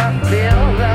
feel the